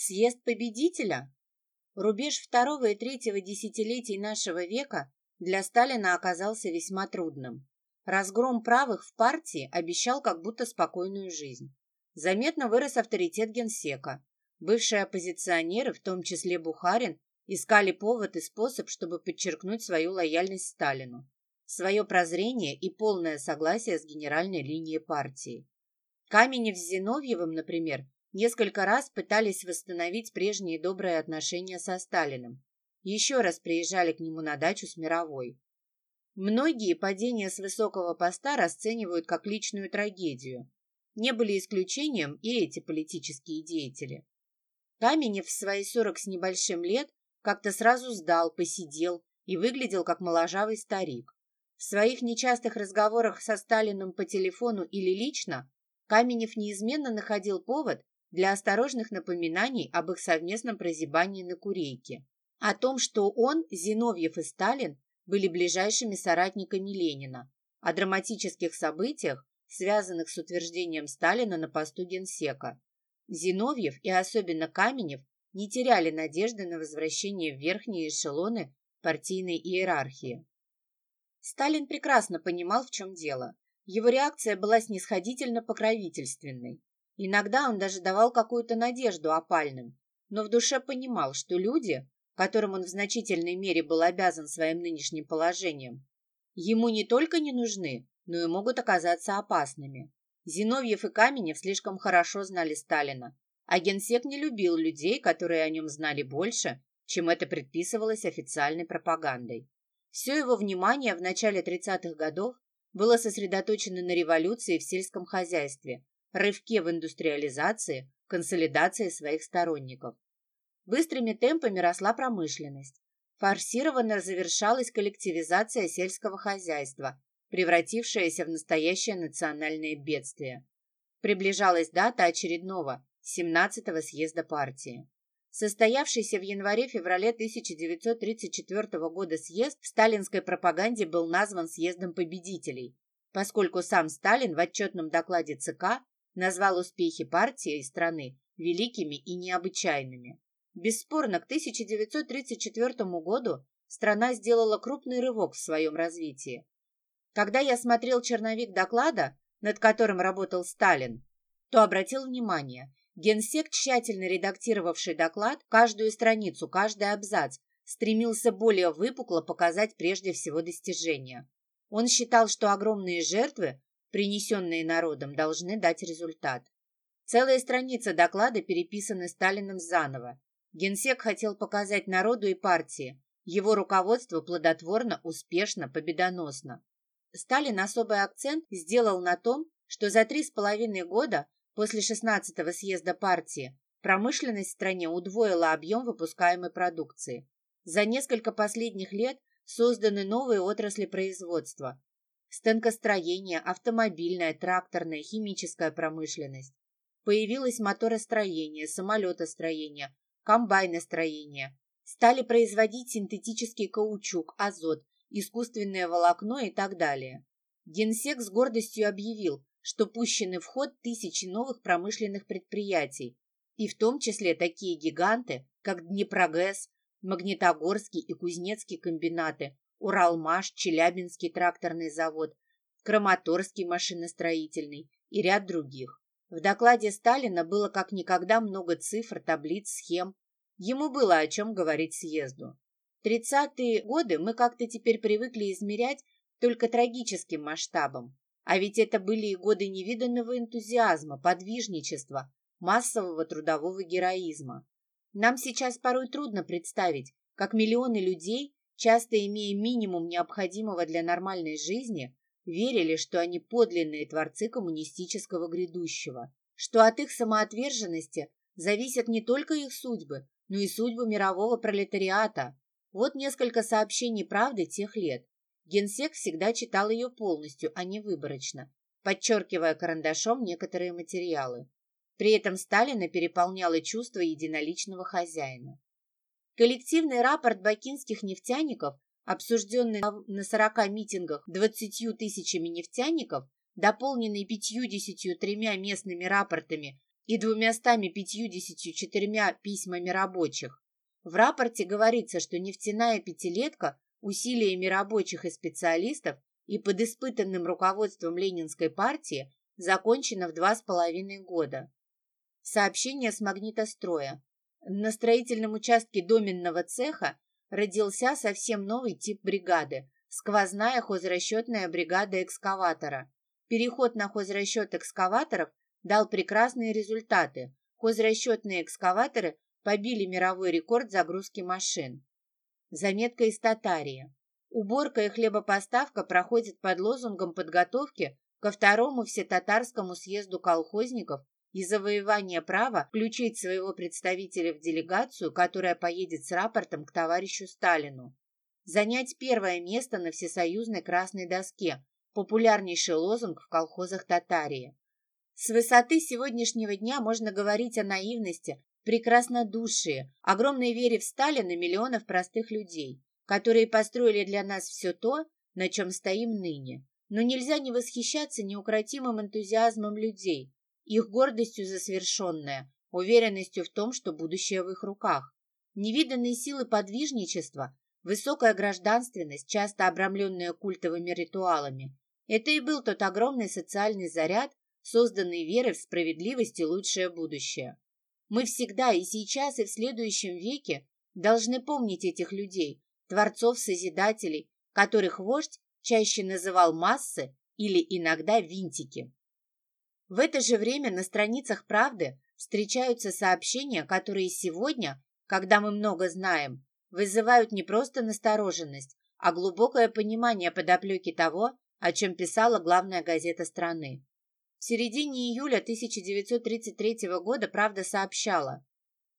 Съезд победителя? Рубеж второго и третьего десятилетий нашего века для Сталина оказался весьма трудным. Разгром правых в партии обещал как будто спокойную жизнь. Заметно вырос авторитет генсека. Бывшие оппозиционеры, в том числе Бухарин, искали повод и способ, чтобы подчеркнуть свою лояльность Сталину, свое прозрение и полное согласие с генеральной линией партии. Каменев с Зиновьевым, например, несколько раз пытались восстановить прежние добрые отношения со Сталиным. Еще раз приезжали к нему на дачу с Мировой. Многие падения с высокого поста расценивают как личную трагедию. Не были исключением и эти политические деятели. Каменев в свои сорок с небольшим лет как-то сразу сдал, посидел и выглядел как моложавый старик. В своих нечастых разговорах со Сталиным по телефону или лично Каменев неизменно находил повод для осторожных напоминаний об их совместном прозябании на Курейке. О том, что он, Зиновьев и Сталин были ближайшими соратниками Ленина, о драматических событиях, связанных с утверждением Сталина на посту генсека. Зиновьев и особенно Каменев не теряли надежды на возвращение в верхние эшелоны партийной иерархии. Сталин прекрасно понимал, в чем дело. Его реакция была снисходительно покровительственной. Иногда он даже давал какую-то надежду опальным, но в душе понимал, что люди, которым он в значительной мере был обязан своим нынешним положением, ему не только не нужны, но и могут оказаться опасными. Зиновьев и Каменев слишком хорошо знали Сталина, а генсек не любил людей, которые о нем знали больше, чем это предписывалось официальной пропагандой. Все его внимание в начале 30-х годов было сосредоточено на революции в сельском хозяйстве, рывке в индустриализации, консолидации своих сторонников. Быстрыми темпами росла промышленность. Форсированно завершалась коллективизация сельского хозяйства, превратившаяся в настоящее национальное бедствие. Приближалась дата очередного, 17-го съезда партии. Состоявшийся в январе-феврале 1934 года съезд в сталинской пропаганде был назван съездом победителей, поскольку сам Сталин в отчетном докладе ЦК назвал успехи партии и страны великими и необычайными. Бесспорно, к 1934 году страна сделала крупный рывок в своем развитии. Когда я смотрел черновик доклада, над которым работал Сталин, то обратил внимание, генсек, тщательно редактировавший доклад, каждую страницу, каждый абзац, стремился более выпукло показать прежде всего достижения. Он считал, что огромные жертвы, принесенные народом, должны дать результат. Целая страница доклада переписаны Сталиным заново, Генсек хотел показать народу и партии. Его руководство плодотворно, успешно, победоносно. Сталин особый акцент сделал на том, что за три с половиной года после 16-го съезда партии промышленность в стране удвоила объем выпускаемой продукции. За несколько последних лет созданы новые отрасли производства. Станкостроение, автомобильная, тракторная, химическая промышленность. Появилось моторостроение, самолетостроение, комбайностроения. Стали производить синтетический каучук, азот, искусственное волокно и так далее. Генсек с гордостью объявил, что пущены в ход тысячи новых промышленных предприятий, и в том числе такие гиганты, как Днепрогэс, Магнитогорский и Кузнецкий комбинаты, Уралмаш, Челябинский тракторный завод, Краматорский машиностроительный и ряд других. В докладе Сталина было как никогда много цифр, таблиц, схем. Ему было о чем говорить съезду. Тридцатые годы мы как-то теперь привыкли измерять только трагическим масштабом. А ведь это были и годы невиданного энтузиазма, подвижничества, массового трудового героизма. Нам сейчас порой трудно представить, как миллионы людей, часто имея минимум необходимого для нормальной жизни, верили, что они подлинные творцы коммунистического грядущего, что от их самоотверженности зависят не только их судьбы, но и судьбы мирового пролетариата. Вот несколько сообщений правды тех лет. Генсек всегда читал ее полностью, а не выборочно, подчеркивая карандашом некоторые материалы. При этом Сталина переполняло чувство единоличного хозяина. Коллективный рапорт бакинских нефтяников обсужденный на 40 митингах 20 тысячами нефтяников, дополненный 53 местными рапортами и двумястами пятьюдесятью четырьмя письмами рабочих. В рапорте говорится, что нефтяная пятилетка усилиями рабочих и специалистов и под испытанным руководством Ленинской партии закончена в два с половиной года. Сообщение с магнитостроя. На строительном участке доменного цеха родился совсем новый тип бригады – сквозная хозрасчетная бригада экскаватора. Переход на хозрасчет экскаваторов дал прекрасные результаты. Хозрасчетные экскаваторы побили мировой рекорд загрузки машин. Заметка из Татарии. Уборка и хлебопоставка проходят под лозунгом подготовки ко второму всетатарскому съезду колхозников и завоевания права включить своего представителя в делегацию, которая поедет с рапортом к товарищу Сталину. Занять первое место на всесоюзной красной доске – популярнейший лозунг в колхозах Татарии. С высоты сегодняшнего дня можно говорить о наивности, прекраснодушии, огромной вере в Сталина миллионов простых людей, которые построили для нас все то, на чем стоим ныне. Но нельзя не восхищаться неукротимым энтузиазмом людей, их гордостью за совершенное, уверенностью в том, что будущее в их руках. Невиданные силы подвижничества, высокая гражданственность, часто обрамленная культовыми ритуалами – это и был тот огромный социальный заряд, созданный верой в справедливость и лучшее будущее. Мы всегда и сейчас, и в следующем веке должны помнить этих людей, творцов-созидателей, которых вождь чаще называл массы или иногда винтики. В это же время на страницах «Правды» встречаются сообщения, которые сегодня, когда мы много знаем, вызывают не просто настороженность, а глубокое понимание подоплеки того, о чем писала главная газета страны. В середине июля 1933 года «Правда» сообщала,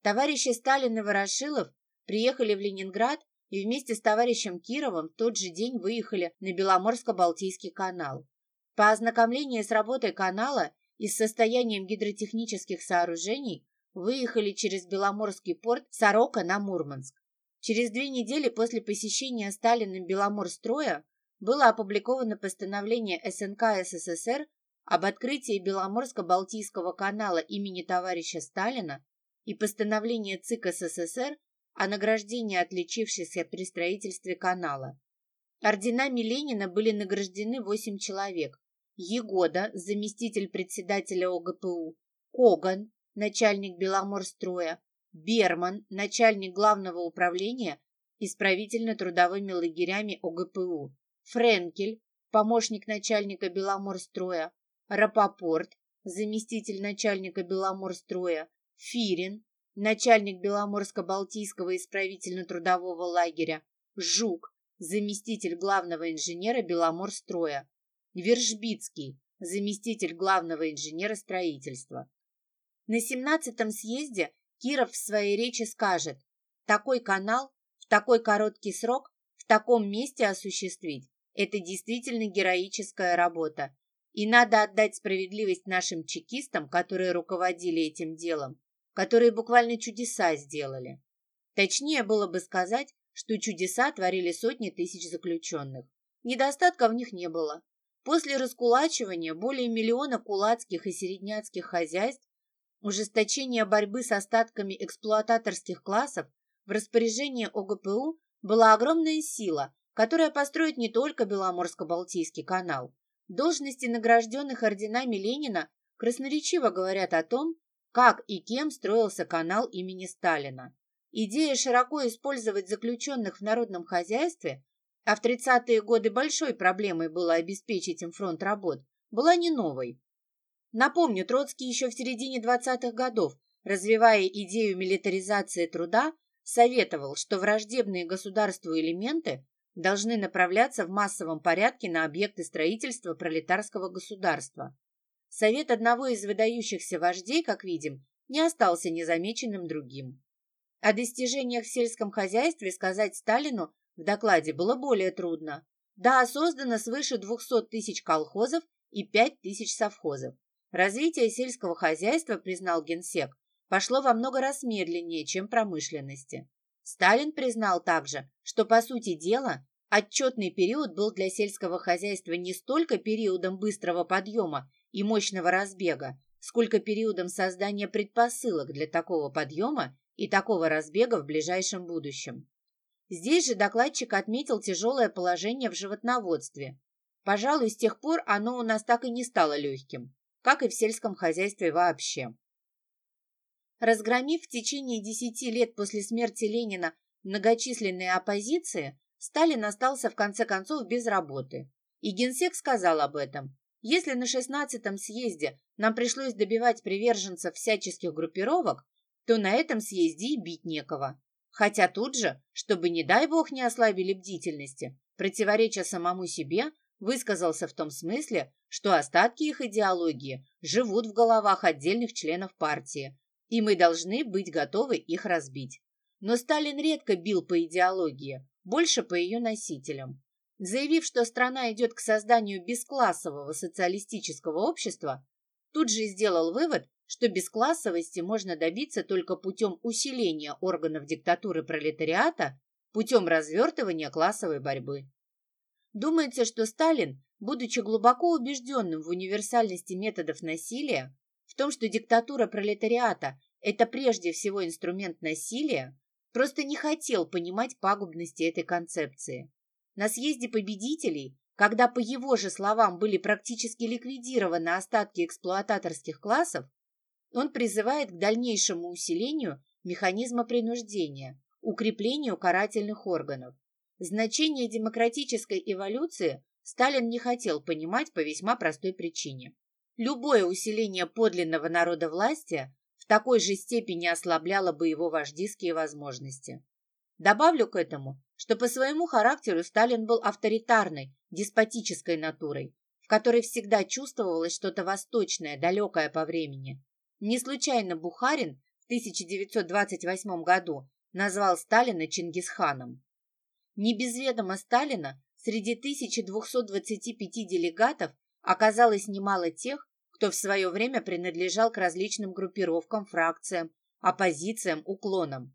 товарищи Сталин и Ворошилов приехали в Ленинград и вместе с товарищем Кировым в тот же день выехали на Беломорско-Балтийский канал. По ознакомлению с работой канала и с состоянием гидротехнических сооружений выехали через Беломорский порт Сорока на Мурманск. Через две недели после посещения Сталиным Беломорстроя было опубликовано постановление СНК СССР об открытии Беломорско-Балтийского канала имени товарища Сталина и постановление ЦИК СССР о награждении отличившихся при строительстве канала. Орденами Ленина были награждены восемь человек. Егода, заместитель председателя ОГПУ, Коган, начальник Беломорстроя, Берман, начальник главного управления исправительно-трудовыми лагерями ОГПУ, Френкель, помощник начальника Беломорстроя, Рапопорт, заместитель начальника Беломорстроя, Фирин, начальник Беломорско-Балтийского исправительно-трудового лагеря, Жук, заместитель главного инженера Беломорстроя, Вержбицкий, заместитель главного инженера строительства. На 17-м съезде Киров в своей речи скажет, такой канал в такой короткий срок в таком месте осуществить – это действительно героическая работа, и надо отдать справедливость нашим чекистам, которые руководили этим делом, которые буквально чудеса сделали. Точнее было бы сказать, что чудеса творили сотни тысяч заключенных. Недостатка в них не было. После раскулачивания более миллиона кулацких и середняцких хозяйств, ужесточения борьбы с остатками эксплуататорских классов в распоряжении ОГПУ была огромная сила, которая построит не только Беломорско-Балтийский канал, Должности награжденных орденами Ленина красноречиво говорят о том, как и кем строился канал имени Сталина. Идея широко использовать заключенных в народном хозяйстве, а в 30-е годы большой проблемой было обеспечить им фронт работ, была не новой. Напомню, Троцкий еще в середине 20-х годов, развивая идею милитаризации труда, советовал, что враждебные государству элементы должны направляться в массовом порядке на объекты строительства пролетарского государства. Совет одного из выдающихся вождей, как видим, не остался незамеченным другим. О достижениях в сельском хозяйстве сказать Сталину в докладе было более трудно. Да, создано свыше 200 тысяч колхозов и 5 тысяч совхозов. Развитие сельского хозяйства, признал генсек, пошло во много раз медленнее, чем промышленности. Сталин признал также, что, по сути дела, отчетный период был для сельского хозяйства не столько периодом быстрого подъема и мощного разбега, сколько периодом создания предпосылок для такого подъема и такого разбега в ближайшем будущем. Здесь же докладчик отметил тяжелое положение в животноводстве. Пожалуй, с тех пор оно у нас так и не стало легким, как и в сельском хозяйстве вообще. Разгромив в течение десяти лет после смерти Ленина многочисленные оппозиции, Сталин остался в конце концов без работы. И генсек сказал об этом. Если на 16-м съезде нам пришлось добивать приверженцев всяческих группировок, то на этом съезде и бить некого. Хотя тут же, чтобы, не дай бог, не ослабили бдительности, противореча самому себе, высказался в том смысле, что остатки их идеологии живут в головах отдельных членов партии, и мы должны быть готовы их разбить. Но Сталин редко бил по идеологии, больше по ее носителям. Заявив, что страна идет к созданию бесклассового социалистического общества, тут же сделал вывод, что бесклассовости можно добиться только путем усиления органов диктатуры пролетариата, путем развертывания классовой борьбы. Думается, что Сталин, будучи глубоко убежденным в универсальности методов насилия, в том, что диктатура пролетариата – это прежде всего инструмент насилия, просто не хотел понимать пагубности этой концепции. На съезде победителей, когда, по его же словам, были практически ликвидированы остатки эксплуататорских классов, он призывает к дальнейшему усилению механизма принуждения, укреплению карательных органов. Значение демократической эволюции Сталин не хотел понимать по весьма простой причине. Любое усиление подлинного народа власти в такой же степени ослабляло бы его вождистские возможности. Добавлю к этому, что по своему характеру Сталин был авторитарной, деспотической натурой, в которой всегда чувствовалось что-то восточное, далекое по времени. Не случайно Бухарин в 1928 году назвал Сталина Чингисханом. Не без ведома Сталина среди 1225 делегатов оказалось немало тех, кто в свое время принадлежал к различным группировкам, фракциям, оппозициям, уклонам.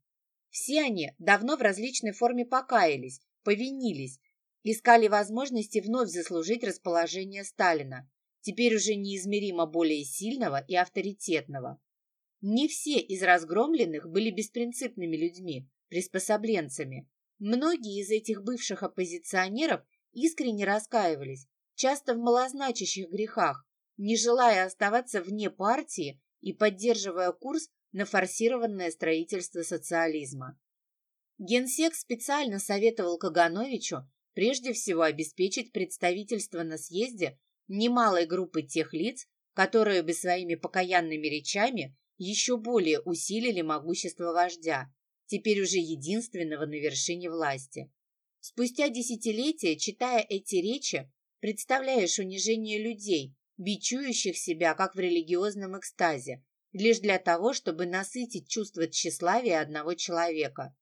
Все они давно в различной форме покаялись, повинились, искали возможности вновь заслужить расположение Сталина, теперь уже неизмеримо более сильного и авторитетного. Не все из разгромленных были беспринципными людьми, приспособленцами. Многие из этих бывших оппозиционеров искренне раскаивались, часто в малозначащих грехах, не желая оставаться вне партии и поддерживая курс на форсированное строительство социализма. Генсек специально советовал Кагановичу прежде всего обеспечить представительство на съезде немалой группы тех лиц, которые бы своими покаянными речами еще более усилили могущество вождя, теперь уже единственного на вершине власти. Спустя десятилетия, читая эти речи, представляешь унижение людей, бичующих себя, как в религиозном экстазе, лишь для того, чтобы насытить чувство тщеславия одного человека.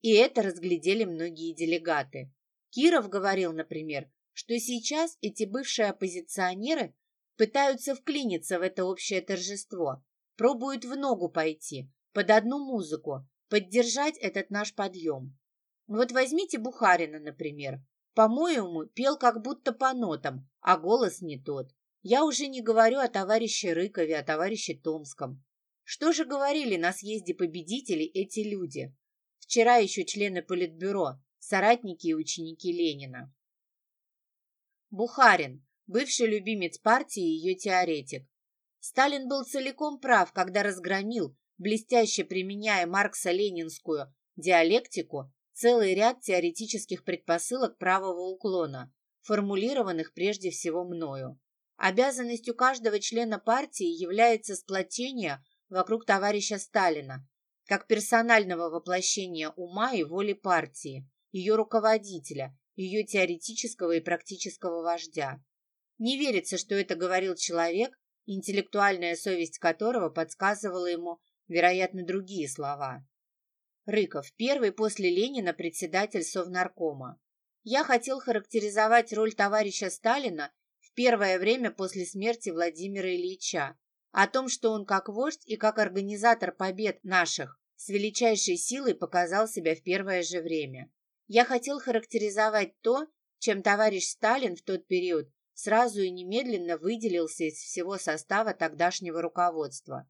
И это разглядели многие делегаты. Киров говорил, например, что сейчас эти бывшие оппозиционеры пытаются вклиниться в это общее торжество, пробуют в ногу пойти, под одну музыку, поддержать этот наш подъем. Вот возьмите Бухарина, например. По-моему, пел как будто по нотам, а голос не тот. Я уже не говорю о товарище Рыкове, о товарище Томском. Что же говорили на съезде победителей эти люди? Вчера еще члены Политбюро, соратники и ученики Ленина. Бухарин, бывший любимец партии и ее теоретик. Сталин был целиком прав, когда разгромил, блестяще применяя марксо-ленинскую диалектику, целый ряд теоретических предпосылок правого уклона, формулированных прежде всего мною. Обязанностью каждого члена партии является сплотение вокруг товарища Сталина, как персонального воплощения ума и воли партии, ее руководителя, ее теоретического и практического вождя. Не верится, что это говорил человек, интеллектуальная совесть которого подсказывала ему, вероятно, другие слова. Рыков, первый после Ленина председатель Совнаркома. Я хотел характеризовать роль товарища Сталина в первое время после смерти Владимира Ильича, о том, что он как вождь и как организатор побед наших с величайшей силой показал себя в первое же время. Я хотел характеризовать то, чем товарищ Сталин в тот период сразу и немедленно выделился из всего состава тогдашнего руководства.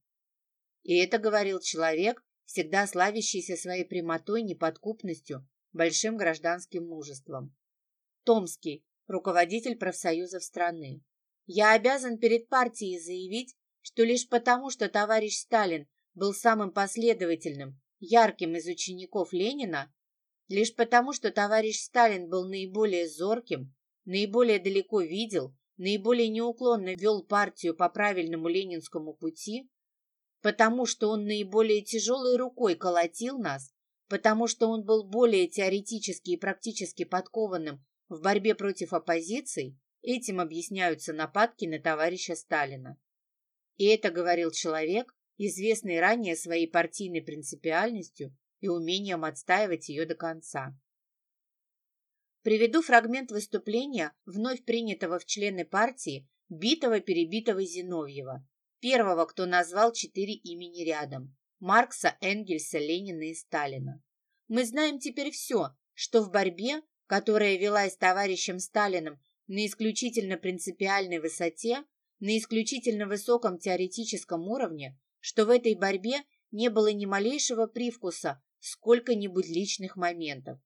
И это говорил человек, всегда славящийся своей прямотой, неподкупностью, большим гражданским мужеством. Томский, руководитель профсоюзов страны. Я обязан перед партией заявить, что лишь потому, что товарищ Сталин был самым последовательным, ярким из учеников Ленина, лишь потому, что товарищ Сталин был наиболее зорким, наиболее далеко видел, наиболее неуклонно вел партию по правильному ленинскому пути, потому что он наиболее тяжелой рукой колотил нас, потому что он был более теоретически и практически подкованным в борьбе против оппозиции, этим объясняются нападки на товарища Сталина. И это говорил человек, известный ранее своей партийной принципиальностью и умением отстаивать ее до конца. Приведу фрагмент выступления вновь принятого в члены партии битого-перебитого Зиновьева, первого, кто назвал четыре имени рядом – Маркса, Энгельса, Ленина и Сталина. Мы знаем теперь все, что в борьбе, которая велась товарищем Сталиным на исключительно принципиальной высоте, на исключительно высоком теоретическом уровне, что в этой борьбе не было ни малейшего привкуса сколько-нибудь личных моментов.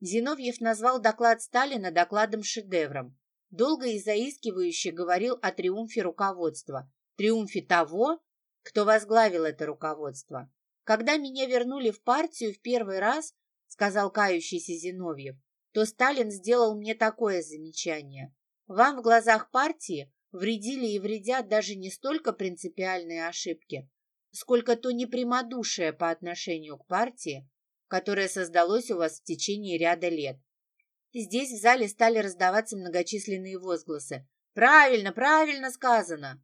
Зиновьев назвал доклад Сталина докладом-шедевром. Долго и заискивающе говорил о триумфе руководства, триумфе того, кто возглавил это руководство. Когда меня вернули в партию в первый раз, сказал кающийся Зиновьев, то Сталин сделал мне такое замечание. Вам в глазах партии вредили и вредят даже не столько принципиальные ошибки, сколько то непрямодушие по отношению к партии, которое создалось у вас в течение ряда лет. Здесь в зале стали раздаваться многочисленные возгласы. «Правильно, правильно сказано!»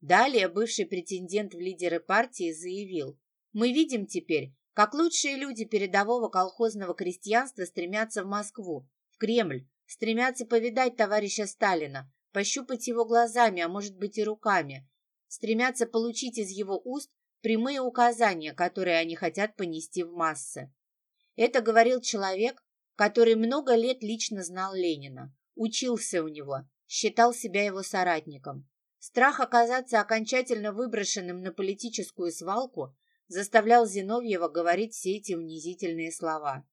Далее бывший претендент в лидеры партии заявил, «Мы видим теперь, как лучшие люди передового колхозного крестьянства стремятся в Москву, в Кремль, стремятся повидать товарища Сталина, пощупать его глазами, а может быть и руками, стремятся получить из его уст прямые указания, которые они хотят понести в массы. Это говорил человек, который много лет лично знал Ленина, учился у него, считал себя его соратником. Страх оказаться окончательно выброшенным на политическую свалку заставлял Зиновьева говорить все эти унизительные слова.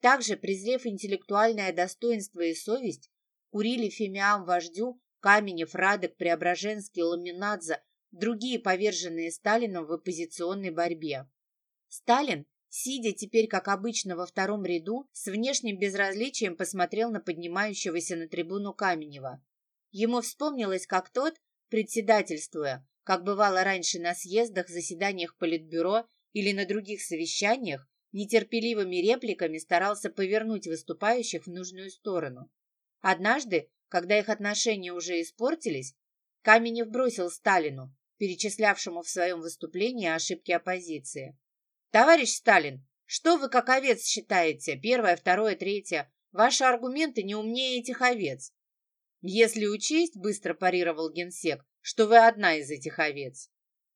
Также, презрев интеллектуальное достоинство и совесть, курили фимиам вождю Каменев, Радок, Преображенский, Ламинадзе, другие поверженные Сталином в оппозиционной борьбе. Сталин, сидя теперь, как обычно, во втором ряду, с внешним безразличием посмотрел на поднимающегося на трибуну Каменева. Ему вспомнилось, как тот, председательствуя, как бывало раньше на съездах, заседаниях Политбюро или на других совещаниях, нетерпеливыми репликами старался повернуть выступающих в нужную сторону. Однажды, когда их отношения уже испортились, Каменев бросил Сталину, перечислявшему в своем выступлении ошибки оппозиции. «Товарищ Сталин, что вы как овец считаете? Первое, второе, третье. Ваши аргументы не умнее этих овец. Если учесть, быстро парировал генсек, что вы одна из этих овец.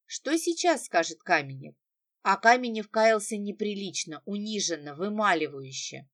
Что сейчас скажет Каменев? А Каменев каялся неприлично, униженно, вымаливающе.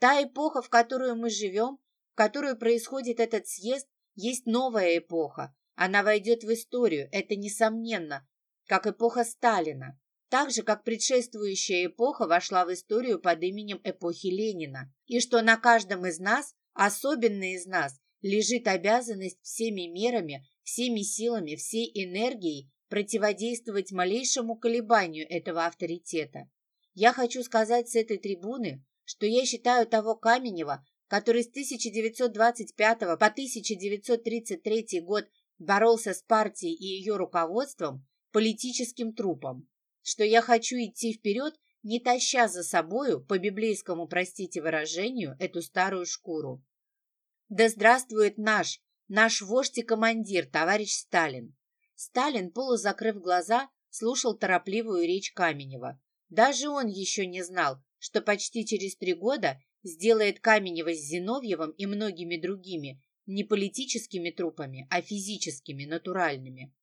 Та эпоха, в которую мы живем, в которую происходит этот съезд, есть новая эпоха. Она войдет в историю, это несомненно, как эпоха Сталина. Так же, как предшествующая эпоха вошла в историю под именем эпохи Ленина. И что на каждом из нас, особенно из нас, лежит обязанность всеми мерами, всеми силами, всей энергией противодействовать малейшему колебанию этого авторитета. Я хочу сказать с этой трибуны, что я считаю того Каменева, который с 1925 по 1933 год боролся с партией и ее руководством, политическим трупом, что я хочу идти вперед, не таща за собою, по библейскому, простите выражению, эту старую шкуру. Да здравствует наш, наш вождь и командир, товарищ Сталин. Сталин, полузакрыв глаза, слушал торопливую речь Каменева. Даже он еще не знал, что почти через три года сделает Каменева с Зиновьевым и многими другими не политическими трупами, а физическими, натуральными.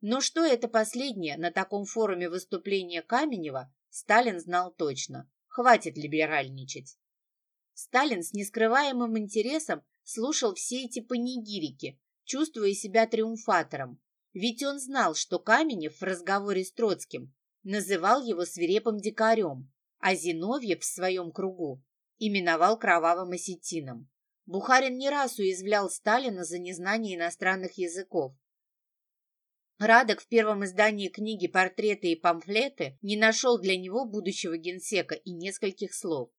Но что это последнее на таком форуме выступления Каменева, Сталин знал точно. Хватит либеральничать. Сталин с нескрываемым интересом слушал все эти панигирики, чувствуя себя триумфатором. Ведь он знал, что Каменев в разговоре с Троцким называл его свирепым дикарем, а Зиновьев в своем кругу именовал кровавым осетином. Бухарин не раз уязвлял Сталина за незнание иностранных языков. Радок в первом издании книги «Портреты и памфлеты» не нашел для него будущего генсека и нескольких слов.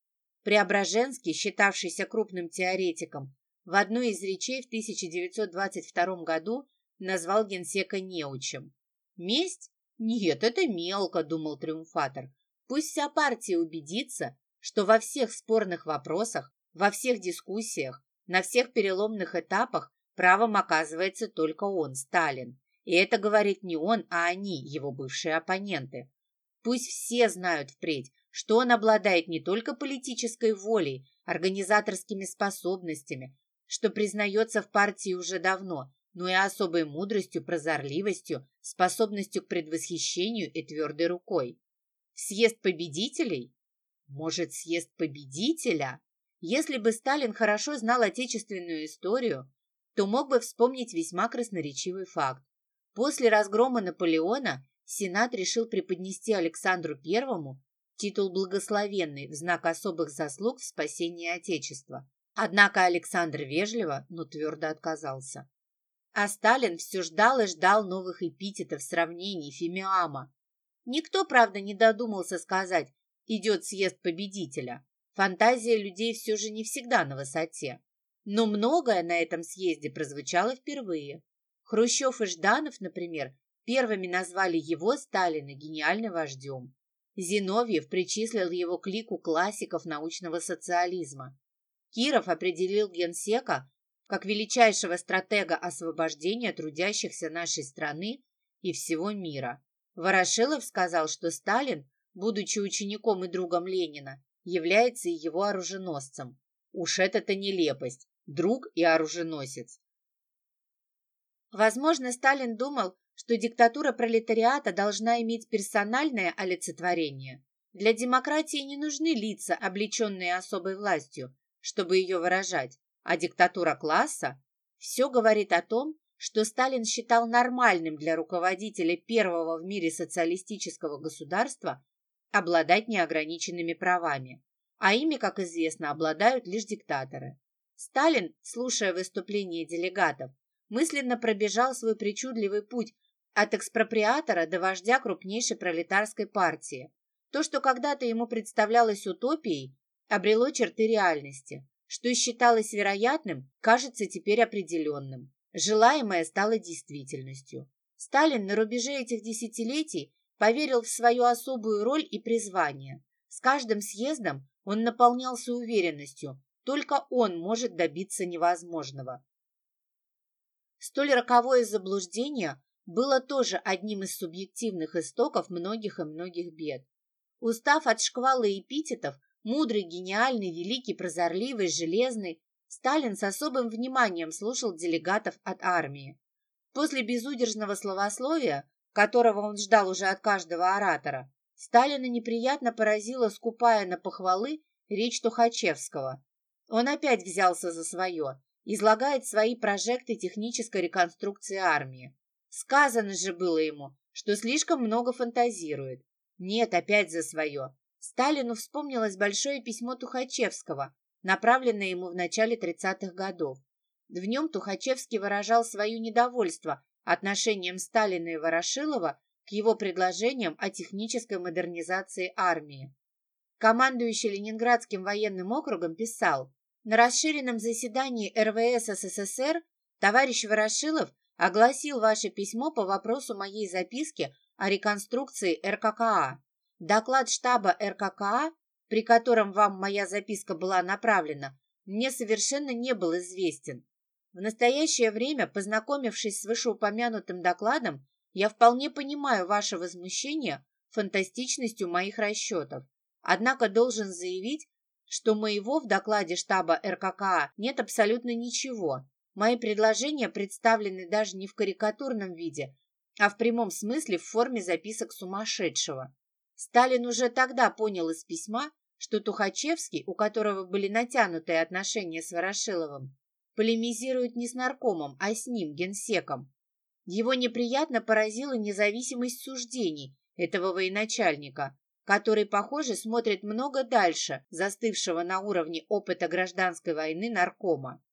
Преображенский, считавшийся крупным теоретиком, в одной из речей в 1922 году назвал генсека неучем. «Месть? Нет, это мелко», — думал триумфатор. «Пусть вся партия убедится, что во всех спорных вопросах, во всех дискуссиях, на всех переломных этапах правом оказывается только он, Сталин. И это говорит не он, а они, его бывшие оппоненты. Пусть все знают впредь, что он обладает не только политической волей, организаторскими способностями, что признается в партии уже давно, но и особой мудростью, прозорливостью, способностью к предвосхищению и твердой рукой. Съезд победителей? Может, съезд победителя? Если бы Сталин хорошо знал отечественную историю, то мог бы вспомнить весьма красноречивый факт. После разгрома Наполеона Сенат решил преподнести Александру Первому титул благословенный в знак особых заслуг в спасении Отечества. Однако Александр вежливо, но твердо отказался. А Сталин все ждал и ждал новых эпитетов, сравнений, фемиама. Никто, правда, не додумался сказать «идет съезд победителя». Фантазия людей все же не всегда на высоте. Но многое на этом съезде прозвучало впервые. Хрущев и Жданов, например, первыми назвали его, Сталина, гениальным вождем. Зиновьев причислил его к лику классиков научного социализма. Киров определил генсека как величайшего стратега освобождения трудящихся нашей страны и всего мира. Ворошилов сказал, что Сталин, будучи учеником и другом Ленина, является и его оруженосцем. Уж это-то нелепость. Друг и оруженосец. Возможно, Сталин думал, что диктатура пролетариата должна иметь персональное олицетворение. Для демократии не нужны лица, облеченные особой властью, чтобы ее выражать, а диктатура класса все говорит о том, что Сталин считал нормальным для руководителя первого в мире социалистического государства обладать неограниченными правами, а ими, как известно, обладают лишь диктаторы. Сталин, слушая выступления делегатов, мысленно пробежал свой причудливый путь от экспроприатора до вождя крупнейшей пролетарской партии. То, что когда-то ему представлялось утопией, обрело черты реальности. Что считалось вероятным, кажется теперь определенным. Желаемое стало действительностью. Сталин на рубеже этих десятилетий поверил в свою особую роль и призвание. С каждым съездом он наполнялся уверенностью, только он может добиться невозможного. Столь роковое заблуждение было тоже одним из субъективных истоков многих и многих бед. Устав от шквала эпитетов, мудрый, гениальный, великий, прозорливый, железный, Сталин с особым вниманием слушал делегатов от армии. После безудержного словословия, которого он ждал уже от каждого оратора, Сталина неприятно поразила скупая на похвалы речь Тухачевского. Он опять взялся за свое излагает свои прожекты технической реконструкции армии. Сказано же было ему, что слишком много фантазирует. Нет, опять за свое. Сталину вспомнилось большое письмо Тухачевского, направленное ему в начале 30-х годов. В нем Тухачевский выражал свое недовольство отношением Сталина и Ворошилова к его предложениям о технической модернизации армии. Командующий Ленинградским военным округом писал, на расширенном заседании РВС СССР товарищ Ворошилов огласил ваше письмо по вопросу моей записки о реконструкции РККА. Доклад штаба РККА, при котором вам моя записка была направлена, мне совершенно не был известен. В настоящее время, познакомившись с вышеупомянутым докладом, я вполне понимаю ваше возмущение фантастичностью моих расчетов. Однако должен заявить, что моего в докладе штаба РККА нет абсолютно ничего. Мои предложения представлены даже не в карикатурном виде, а в прямом смысле в форме записок сумасшедшего. Сталин уже тогда понял из письма, что Тухачевский, у которого были натянутые отношения с Ворошиловым, полемизирует не с наркомом, а с ним, генсеком. Его неприятно поразила независимость суждений этого военачальника, который, похоже, смотрит много дальше застывшего на уровне опыта гражданской войны наркома.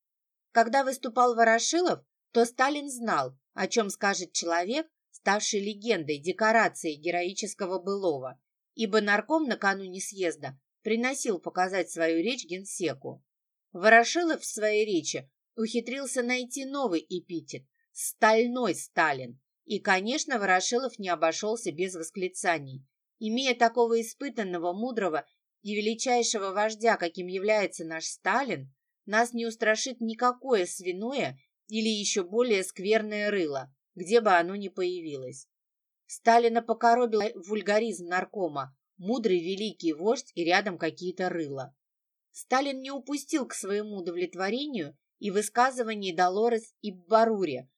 Когда выступал Ворошилов, то Сталин знал, о чем скажет человек, ставший легендой, декорацией героического былого, ибо нарком накануне съезда приносил показать свою речь генсеку. Ворошилов в своей речи ухитрился найти новый эпитет – «стальной Сталин». И, конечно, Ворошилов не обошелся без восклицаний. Имея такого испытанного, мудрого и величайшего вождя, каким является наш Сталин, нас не устрашит никакое свиное или еще более скверное рыло, где бы оно ни появилось. Сталина покоробил вульгаризм наркома, мудрый великий вождь и рядом какие-то рыла. Сталин не упустил к своему удовлетворению и высказываний Долорес и Баруре,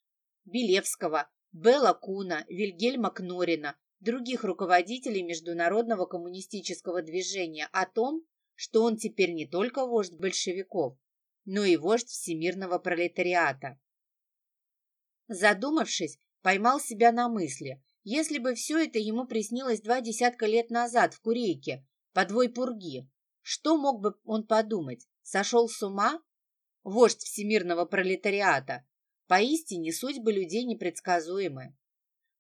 Белевского, Белла Куна, Вильгельма Кнорина, других руководителей международного коммунистического движения о том, что он теперь не только вождь большевиков, но и вождь всемирного пролетариата. Задумавшись, поймал себя на мысли, если бы все это ему приснилось два десятка лет назад в Курейке, подвой пурги, что мог бы он подумать? Сошел с ума? Вождь всемирного пролетариата. Поистине судьбы людей непредсказуемы.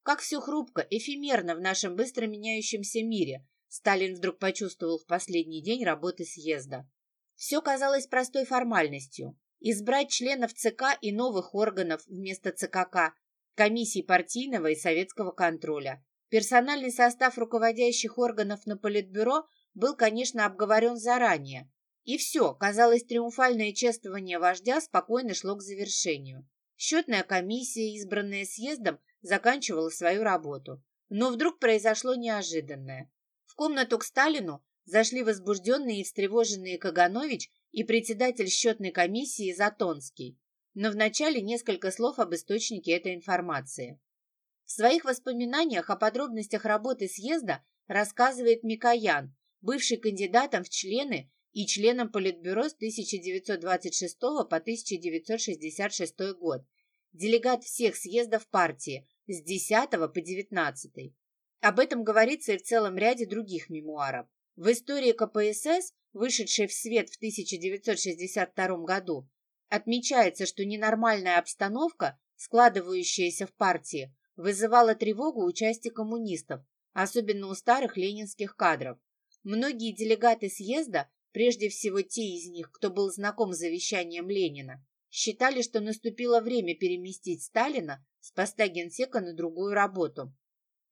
Как все хрупко, эфемерно в нашем быстро меняющемся мире, Сталин вдруг почувствовал в последний день работы съезда. Все казалось простой формальностью. Избрать членов ЦК и новых органов вместо ЦКК, комиссий партийного и советского контроля. Персональный состав руководящих органов на Политбюро был, конечно, обговорен заранее. И все, казалось, триумфальное чествование вождя спокойно шло к завершению. Счетная комиссия, избранная съездом, заканчивала свою работу. Но вдруг произошло неожиданное. В комнату к Сталину зашли возбужденные и встревоженные Каганович и председатель счетной комиссии Затонский. Но вначале несколько слов об источнике этой информации. В своих воспоминаниях о подробностях работы съезда рассказывает Микоян, бывший кандидатом в члены и членом Политбюро с 1926 по 1966 год, делегат всех съездов партии с 10 по 19. Об этом говорится и в целом ряде других мемуаров. В истории КПСС, вышедшей в свет в 1962 году, отмечается, что ненормальная обстановка, складывающаяся в партии, вызывала тревогу у части коммунистов, особенно у старых ленинских кадров. Многие делегаты съезда, прежде всего те из них, кто был знаком с завещанием Ленина, считали, что наступило время переместить Сталина с поста генсека на другую работу.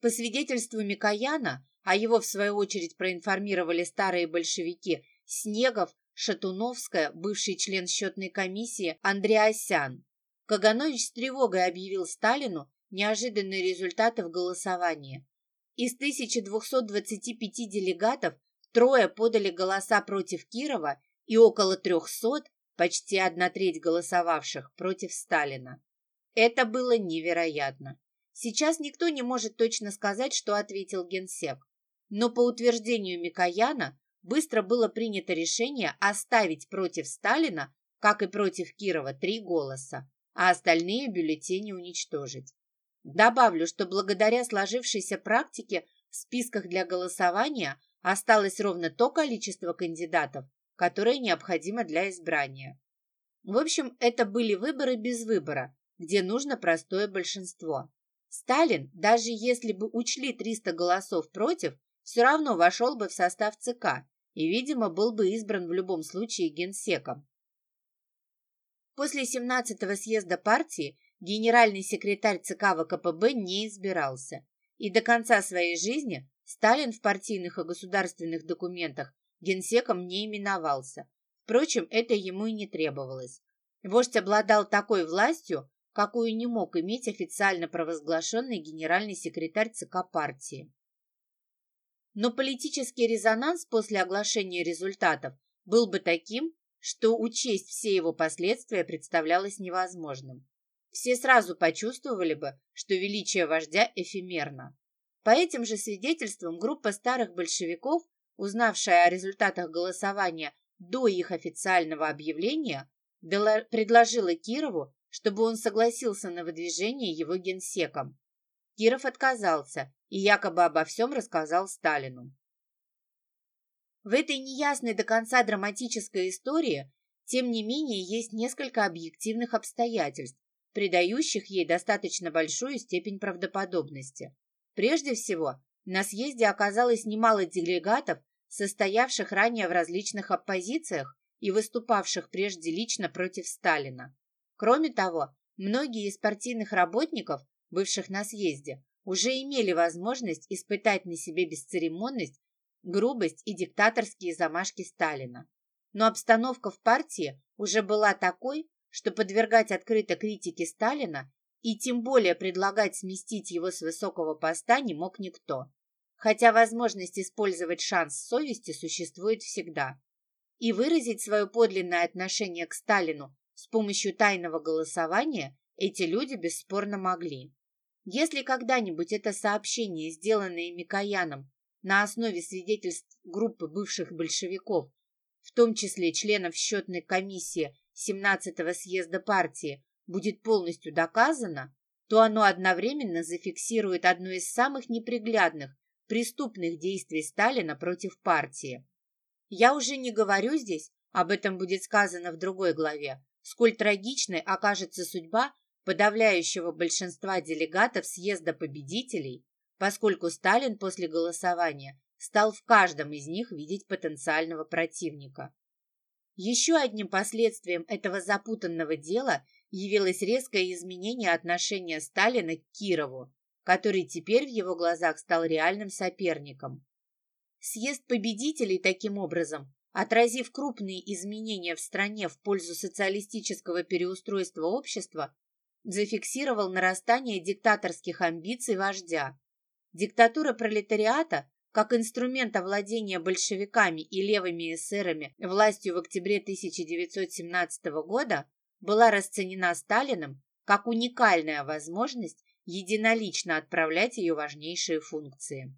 По свидетельству Микояна, а его в свою очередь проинформировали старые большевики Снегов, Шатуновская, бывший член счетной комиссии Андреасян, Каганович с тревогой объявил Сталину неожиданные результаты в голосовании. Из 1225 делегатов трое подали голоса против Кирова и около 300, почти одна треть голосовавших, против Сталина. Это было невероятно. Сейчас никто не может точно сказать, что ответил генсек. Но по утверждению Микояна быстро было принято решение оставить против Сталина, как и против Кирова, три голоса, а остальные бюллетени уничтожить. Добавлю, что благодаря сложившейся практике в списках для голосования осталось ровно то количество кандидатов, которое необходимо для избрания. В общем, это были выборы без выбора, где нужно простое большинство. Сталин, даже если бы учли 300 голосов против, все равно вошел бы в состав ЦК и, видимо, был бы избран в любом случае генсеком. После 17-го съезда партии генеральный секретарь ЦК ВКПБ не избирался, и до конца своей жизни Сталин в партийных и государственных документах генсеком не именовался. Впрочем, это ему и не требовалось. Вождь обладал такой властью, какую не мог иметь официально провозглашенный генеральный секретарь ЦК партии. Но политический резонанс после оглашения результатов был бы таким, что учесть все его последствия представлялось невозможным все сразу почувствовали бы, что величие вождя эфемерно. По этим же свидетельствам группа старых большевиков, узнавшая о результатах голосования до их официального объявления, предложила Кирову, чтобы он согласился на выдвижение его генсеком. Киров отказался и якобы обо всем рассказал Сталину. В этой неясной до конца драматической истории, тем не менее, есть несколько объективных обстоятельств, придающих ей достаточно большую степень правдоподобности. Прежде всего, на съезде оказалось немало делегатов, состоявших ранее в различных оппозициях и выступавших прежде лично против Сталина. Кроме того, многие из партийных работников, бывших на съезде, уже имели возможность испытать на себе бесцеремонность, грубость и диктаторские замашки Сталина. Но обстановка в партии уже была такой, что подвергать открыто критике Сталина и тем более предлагать сместить его с высокого поста не мог никто. Хотя возможность использовать шанс совести существует всегда. И выразить свое подлинное отношение к Сталину с помощью тайного голосования эти люди бесспорно могли. Если когда-нибудь это сообщение, сделанное Микояном на основе свидетельств группы бывших большевиков, в том числе членов счетной комиссии 17-го съезда партии, будет полностью доказано, то оно одновременно зафиксирует одно из самых неприглядных преступных действий Сталина против партии. Я уже не говорю здесь, об этом будет сказано в другой главе, сколь трагичной окажется судьба подавляющего большинства делегатов съезда победителей, поскольку Сталин после голосования стал в каждом из них видеть потенциального противника. Еще одним последствием этого запутанного дела явилось резкое изменение отношения Сталина к Кирову, который теперь в его глазах стал реальным соперником. Съезд победителей таким образом, отразив крупные изменения в стране в пользу социалистического переустройства общества, зафиксировал нарастание диктаторских амбиций вождя. Диктатура пролетариата, как инструмент овладения большевиками и левыми эсерами властью в октябре 1917 года, была расценена Сталиным как уникальная возможность единолично отправлять ее важнейшие функции.